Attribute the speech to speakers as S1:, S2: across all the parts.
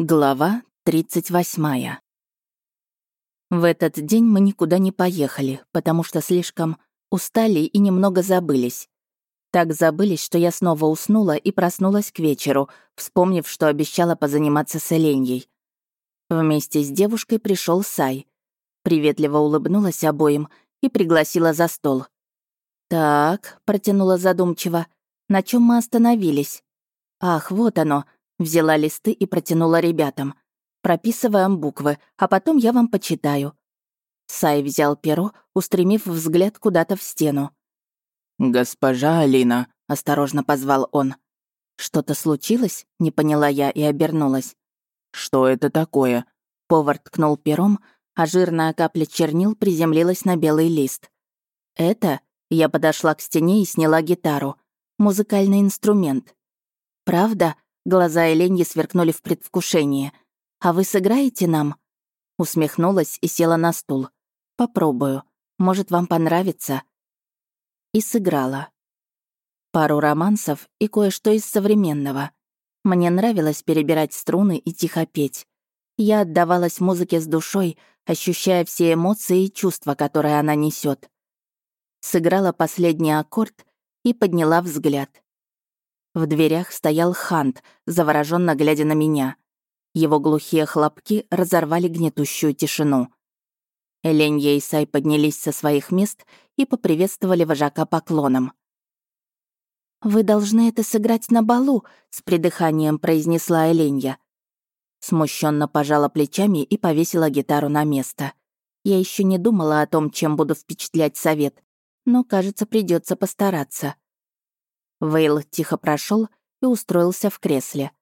S1: Глава 38. В этот день мы никуда не поехали, потому что слишком устали и немного забылись. Так забылись, что я снова уснула и проснулась к вечеру, вспомнив, что обещала позаниматься с Эленьей. Вместе с девушкой пришел Сай. Приветливо улыбнулась обоим и пригласила за стол. «Так», — протянула задумчиво, — «на чем мы остановились?» «Ах, вот оно», Взяла листы и протянула ребятам. Прописываем буквы, а потом я вам почитаю. Сай взял перо, устремив взгляд куда-то в стену.
S2: «Госпожа Алина», — осторожно позвал он.
S1: «Что-то случилось?» — не поняла я и обернулась.
S2: «Что это такое?»
S1: Повар ткнул пером, а жирная капля чернил приземлилась на белый лист. «Это?» — я подошла к стене и сняла гитару. «Музыкальный инструмент». «Правда?» Глаза Эленьи сверкнули в предвкушении. «А вы сыграете нам?» Усмехнулась и села на стул. «Попробую. Может, вам понравится?» И сыграла. Пару романсов и кое-что из современного. Мне нравилось перебирать струны и тихо петь. Я отдавалась музыке с душой, ощущая все эмоции и чувства, которые она несет. Сыграла последний аккорд и подняла взгляд. В дверях стоял Хант, завороженно глядя на меня. Его глухие хлопки разорвали гнетущую тишину. Эленья и Сай поднялись со своих мест и поприветствовали вожака поклоном. «Вы должны это сыграть на балу», — с придыханием произнесла Эленья. Смущенно пожала плечами и повесила гитару на место. Я еще не думала о том, чем буду впечатлять совет, но, кажется, придется постараться. Вейл тихо прошел и устроился в кресле.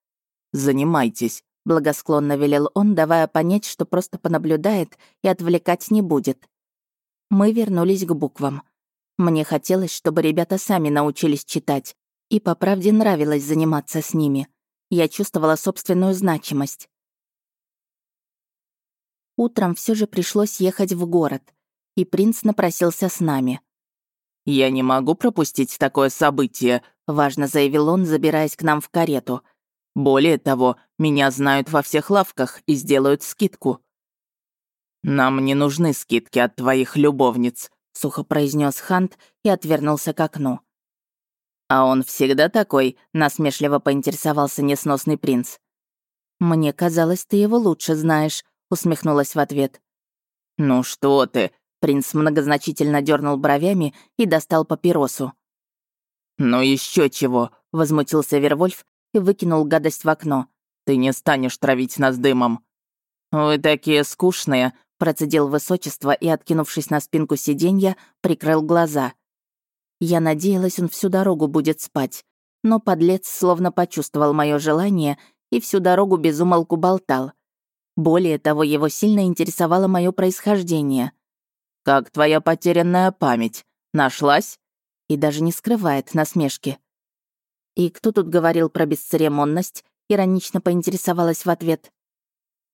S2: «Занимайтесь», — благосклонно велел он, давая понять, что просто понаблюдает и отвлекать не будет.
S1: Мы вернулись к буквам. Мне хотелось, чтобы ребята сами научились читать, и по правде нравилось заниматься с ними. Я чувствовала собственную значимость. Утром все же пришлось ехать в город, и принц напросился с нами.
S2: «Я не могу пропустить такое событие», — важно заявил он, забираясь к нам в карету. «Более того, меня знают во всех лавках и сделают скидку». «Нам не нужны скидки от твоих любовниц», — сухо произнес Хант и отвернулся к окну.
S1: «А он всегда такой?» — насмешливо поинтересовался несносный принц. «Мне казалось, ты его лучше знаешь», — усмехнулась в ответ.
S2: «Ну что ты?»
S1: Принц многозначительно дернул бровями и достал папиросу.
S2: «Ну еще чего!» — возмутился Вервольф и выкинул гадость в окно. «Ты не станешь травить нас дымом!» «Вы такие скучные!» — процедил высочество и, откинувшись на спинку сиденья, прикрыл глаза.
S1: Я надеялась, он всю дорогу будет спать, но подлец словно почувствовал мое желание и всю дорогу безумолку болтал. Более того, его сильно интересовало мое происхождение.
S2: «Как твоя потерянная память? Нашлась?»
S1: И даже не скрывает насмешки. «И кто тут говорил про бесцеремонность?» Иронично поинтересовалась в ответ.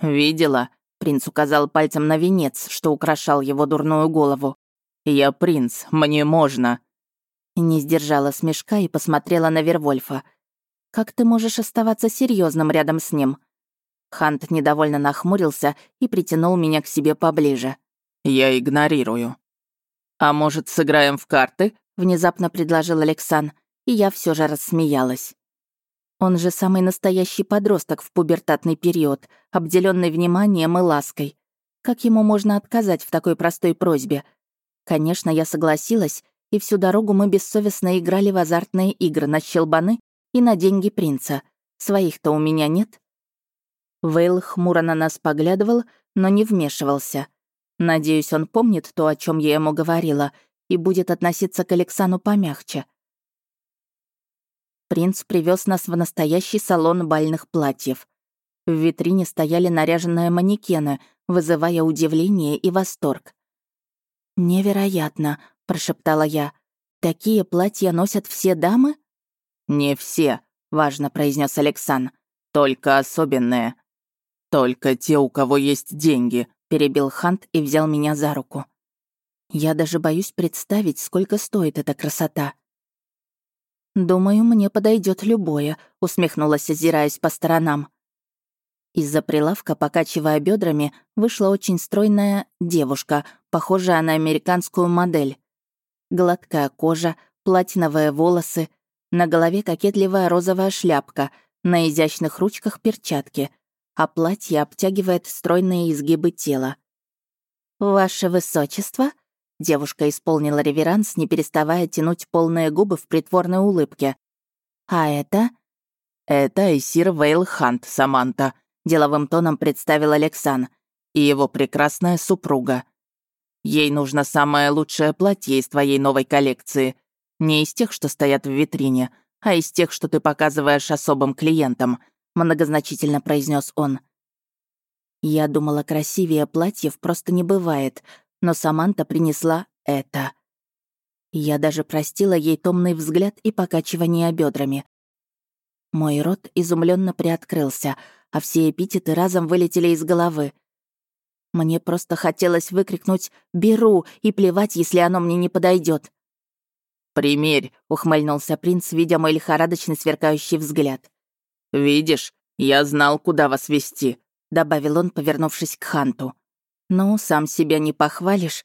S2: «Видела?» — принц указал пальцем на венец, что украшал его дурную голову. «Я принц, мне можно».
S1: Не сдержала смешка и посмотрела на Вервольфа. «Как ты можешь оставаться серьезным рядом с ним?» Хант недовольно нахмурился и притянул меня к себе поближе.
S2: Я игнорирую. А может, сыграем в карты?
S1: Внезапно предложил Александр, и я все же рассмеялась. Он же самый настоящий подросток в пубертатный период, обделенный вниманием и лаской. Как ему можно отказать в такой простой просьбе? Конечно, я согласилась, и всю дорогу мы бессовестно играли в азартные игры на щелбаны и на деньги принца. Своих-то у меня нет. Вейл хмуро на нас поглядывал, но не вмешивался. Надеюсь, он помнит то, о чем я ему говорила, и будет относиться к Александру помягче. Принц привез нас в настоящий салон бальных платьев. В витрине стояли наряженные манекены, вызывая удивление и восторг. «Невероятно», — прошептала я. «Такие платья носят все дамы?»
S2: «Не все», — важно произнес Александр. «Только особенные. Только те, у кого есть деньги»,
S1: перебил Хант и взял меня за руку. Я даже боюсь представить, сколько стоит эта красота. «Думаю, мне подойдет любое», — усмехнулась, озираясь по сторонам. Из-за прилавка, покачивая бедрами, вышла очень стройная девушка, похожая на американскую модель. Гладкая кожа, платиновые волосы, на голове кокетливая розовая шляпка, на изящных ручках перчатки, а платье обтягивает стройные изгибы тела. «Ваше высочество?» Девушка исполнила реверанс, не переставая тянуть полные губы в притворной улыбке. «А это?»
S2: «Это Исир Вейл Хант, Саманта», — деловым тоном представил Алексан, «и его прекрасная супруга. Ей нужно самое лучшее платье из твоей новой коллекции. Не из тех, что стоят в витрине, а из тех, что ты показываешь особым клиентам», — многозначительно произнес он.
S1: Я думала, красивее платьев просто не бывает, но Саманта принесла это. Я даже простила ей томный взгляд и покачивание бедрами. Мой рот изумленно приоткрылся, а все эпитеты разом вылетели из головы. Мне просто хотелось выкрикнуть «Беру!» и плевать, если оно мне не подойдет.
S2: «Примерь», — ухмыльнулся принц, видя мой лихорадочный сверкающий взгляд. «Видишь, я знал, куда вас вести», — добавил он, повернувшись к Ханту.
S1: «Ну, сам себя не похвалишь».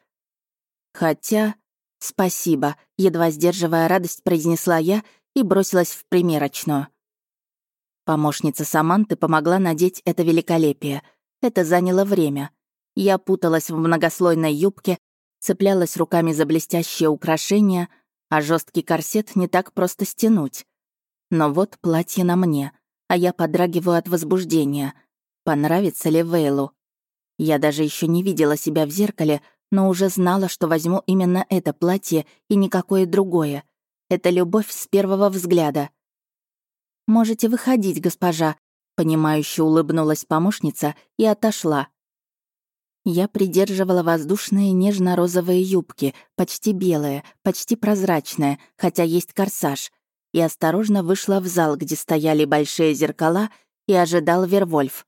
S1: «Хотя...» «Спасибо», — едва сдерживая радость, произнесла я и бросилась в примерочную. Помощница Саманты помогла надеть это великолепие. Это заняло время. Я путалась в многослойной юбке, цеплялась руками за блестящие украшения, а жесткий корсет не так просто стянуть. Но вот платье на мне, а я подрагиваю от возбуждения. Понравится ли Вейлу? Я даже еще не видела себя в зеркале, но уже знала, что возьму именно это платье и никакое другое. Это любовь с первого взгляда. «Можете выходить, госпожа», — понимающе улыбнулась помощница и отошла. Я придерживала воздушные нежно-розовые юбки, почти белые, почти прозрачные, хотя есть корсаж, и осторожно вышла в зал, где стояли большие зеркала, и ожидал Вервольф.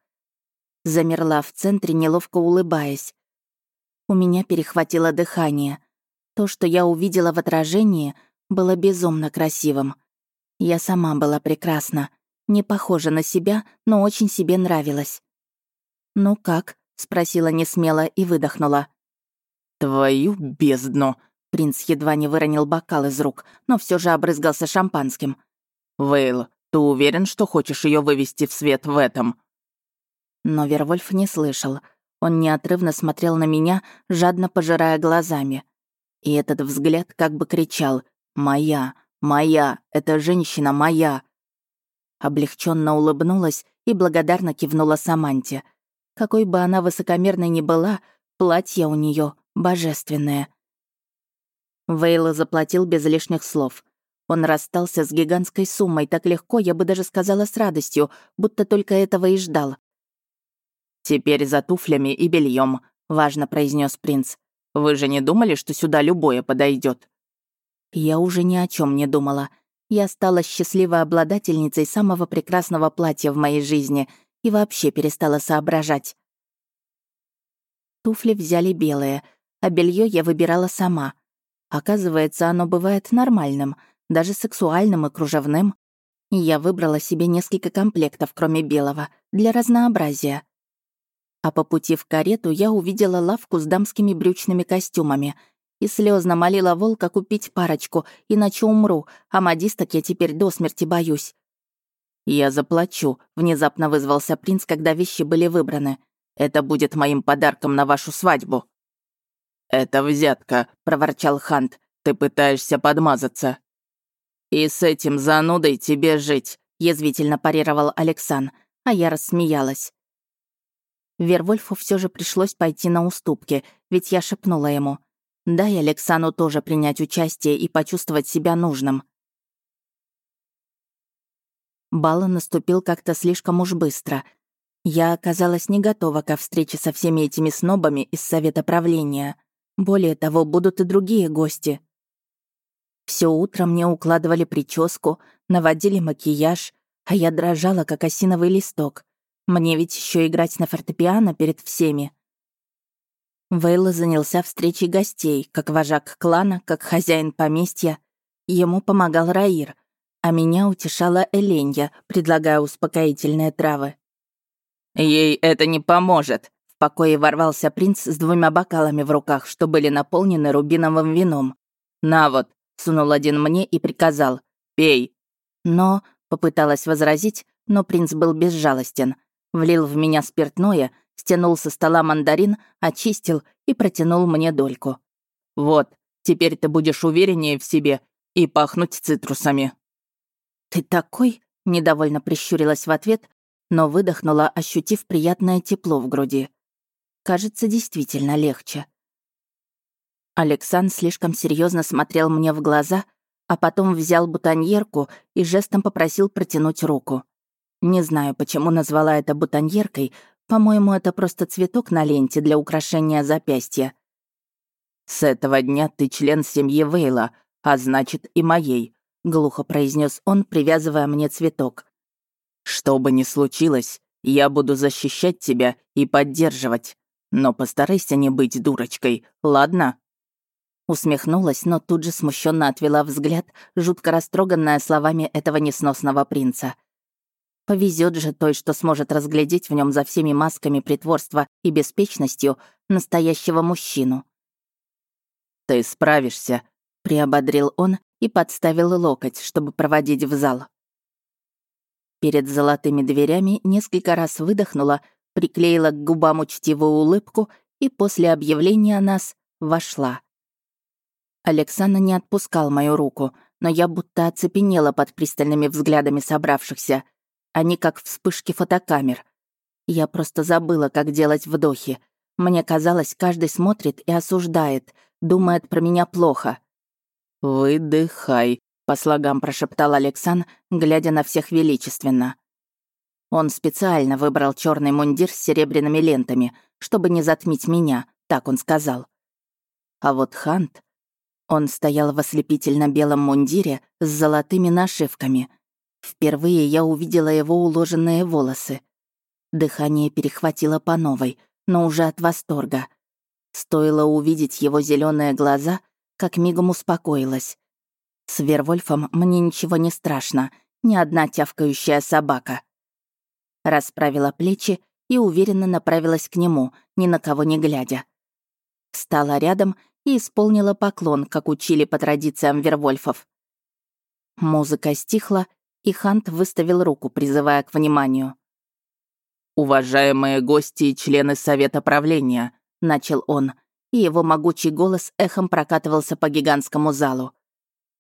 S1: Замерла в центре, неловко улыбаясь. У меня перехватило дыхание. То, что я увидела в отражении, было безумно красивым. Я сама была прекрасна. Не похожа на себя, но очень себе нравилась. «Ну как?» — спросила несмело и выдохнула.
S2: «Твою бездну!»
S1: Принц едва не выронил бокал из рук, но все же обрызгался шампанским.
S2: «Вейл, ты уверен, что хочешь ее вывести в свет в этом?»
S1: Но Вервольф не слышал. Он неотрывно смотрел на меня, жадно пожирая глазами. И этот взгляд как бы кричал «Моя! Моя! Эта женщина моя!» Облегченно улыбнулась и благодарно кивнула Саманте. Какой бы она высокомерной ни была, платье у нее божественное. Вейла заплатил без лишних слов. Он расстался с гигантской суммой так легко, я бы даже сказала с радостью, будто только этого и ждал.
S2: «Теперь за туфлями и бельем, важно произнес принц. «Вы же не думали, что сюда любое подойдет?
S1: Я уже ни о чем не думала. Я стала счастливой обладательницей самого прекрасного платья в моей жизни и вообще перестала соображать. Туфли взяли белые, а белье я выбирала сама. Оказывается, оно бывает нормальным, даже сексуальным и кружевным. Я выбрала себе несколько комплектов, кроме белого, для разнообразия. А по пути в карету я увидела лавку с дамскими брючными костюмами и слезно молила волка купить парочку, иначе умру, а модисток я теперь до смерти боюсь.
S2: «Я заплачу», — внезапно вызвался принц, когда вещи были выбраны. «Это будет моим подарком на вашу свадьбу». «Это взятка», — проворчал Хант. «Ты пытаешься подмазаться». «И с этим занудой тебе жить», — язвительно парировал Алексан, а я рассмеялась.
S1: Вервольфу все же пришлось пойти на уступки, ведь я шепнула ему. Дай Александру тоже принять участие и почувствовать себя нужным. Бал наступил как-то слишком уж быстро. Я оказалась не готова ко встрече со всеми этими снобами из Совета правления. Более того, будут и другие гости. Все утро мне укладывали прическу, наводили макияж, а я дрожала, как осиновый листок. Мне ведь еще играть на фортепиано перед всеми. Вейла занялся встречей гостей, как вожак клана, как хозяин поместья. Ему помогал Раир, а меня утешала Эленья, предлагая успокоительные травы.
S2: «Ей это не поможет», — покое ворвался принц с двумя бокалами в руках, что были наполнены рубиновым вином. «На вот», — сунул один мне и приказал, «пей». Но, — попыталась возразить, но принц был безжалостен. Влил в меня спиртное, стянул со стола мандарин, очистил и протянул мне дольку. «Вот, теперь ты будешь увереннее в себе и пахнуть цитрусами».
S1: «Ты такой?» — недовольно прищурилась в ответ, но выдохнула, ощутив приятное тепло в груди. Кажется, действительно легче. Александр слишком серьезно смотрел мне в глаза, а потом взял бутоньерку и жестом попросил протянуть руку. Не знаю, почему назвала это бутоньеркой, по-моему, это просто цветок на ленте для украшения запястья.
S2: «С этого дня ты член семьи Вейла, а значит и моей», — глухо произнес он, привязывая мне цветок. «Что бы ни случилось, я буду защищать тебя и поддерживать. Но постарайся не быть дурочкой, ладно?»
S1: Усмехнулась, но тут же смущенно отвела взгляд, жутко растроганная словами этого несносного принца — Повезет же той, что сможет разглядеть в нем за всеми масками притворства и беспечностью настоящего мужчину.
S2: «Ты справишься», — приободрил он и подставил локоть, чтобы проводить в зал. Перед золотыми дверями несколько раз выдохнула, приклеила к губам учтивую улыбку и после объявления нас вошла. Александр не отпускал мою руку, но я будто оцепенела под пристальными взглядами собравшихся — они как вспышки фотокамер. Я просто забыла, как делать вдохи. Мне казалось, каждый смотрит и осуждает, думает про меня плохо. «Выдыхай», — по слогам прошептал Алексан, глядя на всех величественно.
S1: Он специально выбрал черный мундир с серебряными лентами, чтобы не затмить меня, так он сказал. А вот Хант... Он стоял в ослепительно белом мундире с золотыми нашивками, Впервые я увидела его уложенные волосы. Дыхание перехватило по новой, но уже от восторга. Стоило увидеть его зеленые глаза, как мигом успокоилась. С Вервольфом мне ничего не страшно, ни одна тявкающая собака. Расправила плечи и уверенно направилась к нему, ни на кого не глядя. Встала рядом и исполнила поклон, как учили по традициям Вервольфов. Музыка стихла, и Хант выставил руку, призывая к вниманию.
S2: «Уважаемые гости и члены Совета правления», — начал он, и его могучий голос эхом прокатывался по гигантскому залу.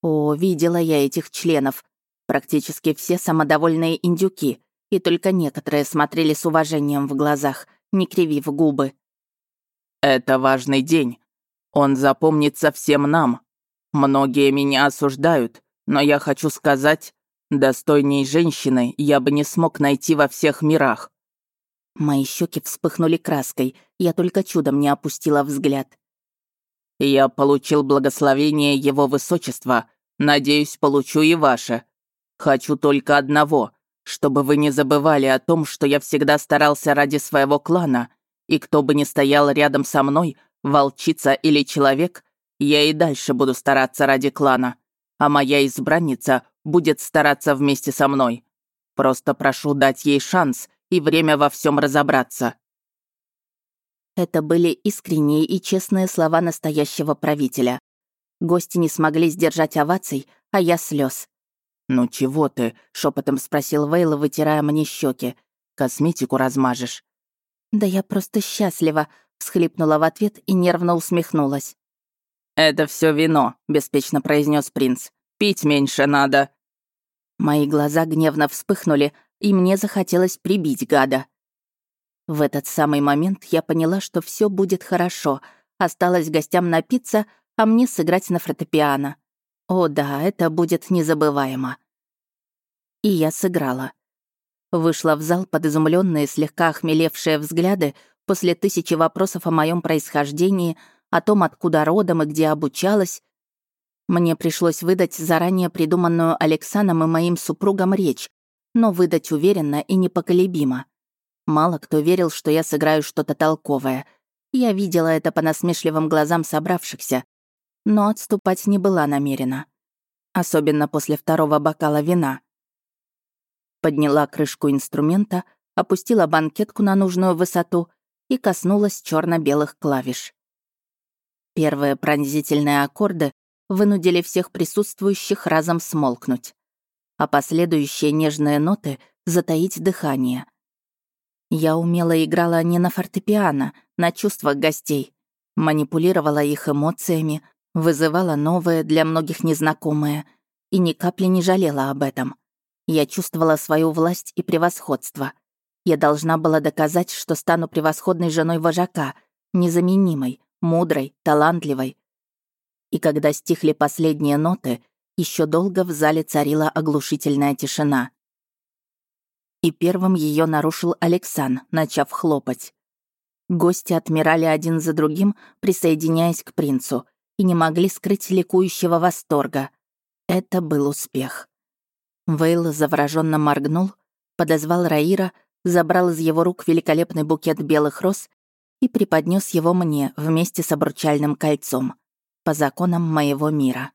S1: О, видела я этих членов. Практически все самодовольные индюки, и только некоторые смотрели с уважением в глазах, не кривив губы.
S2: «Это важный день. Он запомнится всем нам. Многие меня осуждают, но я хочу сказать, Достойней женщины я бы не смог найти во всех мирах.
S1: Мои щеки вспыхнули краской, я только чудом не опустила взгляд.
S2: Я получил благословение его высочества, надеюсь, получу и ваше. Хочу только одного, чтобы вы не забывали о том, что я всегда старался ради своего клана, и кто бы ни стоял рядом со мной, волчица или человек, я и дальше буду стараться ради клана, а моя избранница будет стараться вместе со мной. Просто прошу дать ей шанс и время во всем разобраться».
S1: Это были искренние и честные слова настоящего правителя. Гости не смогли сдержать оваций, а я слез.
S2: «Ну чего ты?» — шепотом спросил Вейла, вытирая мне щеки. «Косметику размажешь».
S1: «Да я просто счастлива», — всхлипнула в ответ и нервно усмехнулась.
S2: «Это все вино», — беспечно произнес принц. «Пить меньше надо».
S1: Мои глаза гневно вспыхнули, и мне захотелось прибить гада. В этот самый момент я поняла, что все будет хорошо. Осталось гостям напиться, а мне сыграть на фортепиано. О да, это будет незабываемо. И я сыграла. Вышла в зал под изумленные, слегка охмелевшие взгляды после тысячи вопросов о моем происхождении, о том, откуда родом и где обучалась, мне пришлось выдать заранее придуманную Александром и моим супругом речь, но выдать уверенно и непоколебимо. Мало кто верил, что я сыграю что-то толковое. Я видела это по насмешливым глазам собравшихся, но отступать не была намерена. Особенно после второго бокала вина. Подняла крышку инструмента, опустила банкетку на нужную высоту и коснулась черно белых клавиш. Первые пронзительные аккорды вынудили всех присутствующих разом смолкнуть, а последующие нежные ноты — затаить дыхание. Я умело играла не на фортепиано, на чувствах гостей, манипулировала их эмоциями, вызывала новые, для многих незнакомые, и ни капли не жалела об этом. Я чувствовала свою власть и превосходство. Я должна была доказать, что стану превосходной женой вожака, незаменимой, мудрой, талантливой. И когда стихли последние ноты, еще долго в зале царила оглушительная тишина. И первым ее нарушил Алексан, начав хлопать. Гости отмирали один за другим, присоединяясь к принцу, и не могли скрыть ликующего восторга. Это был успех. Вейл завороженно моргнул, подозвал Раира, забрал из его рук великолепный букет белых роз и преподнес его мне вместе с обручальным кольцом, по законам моего мира.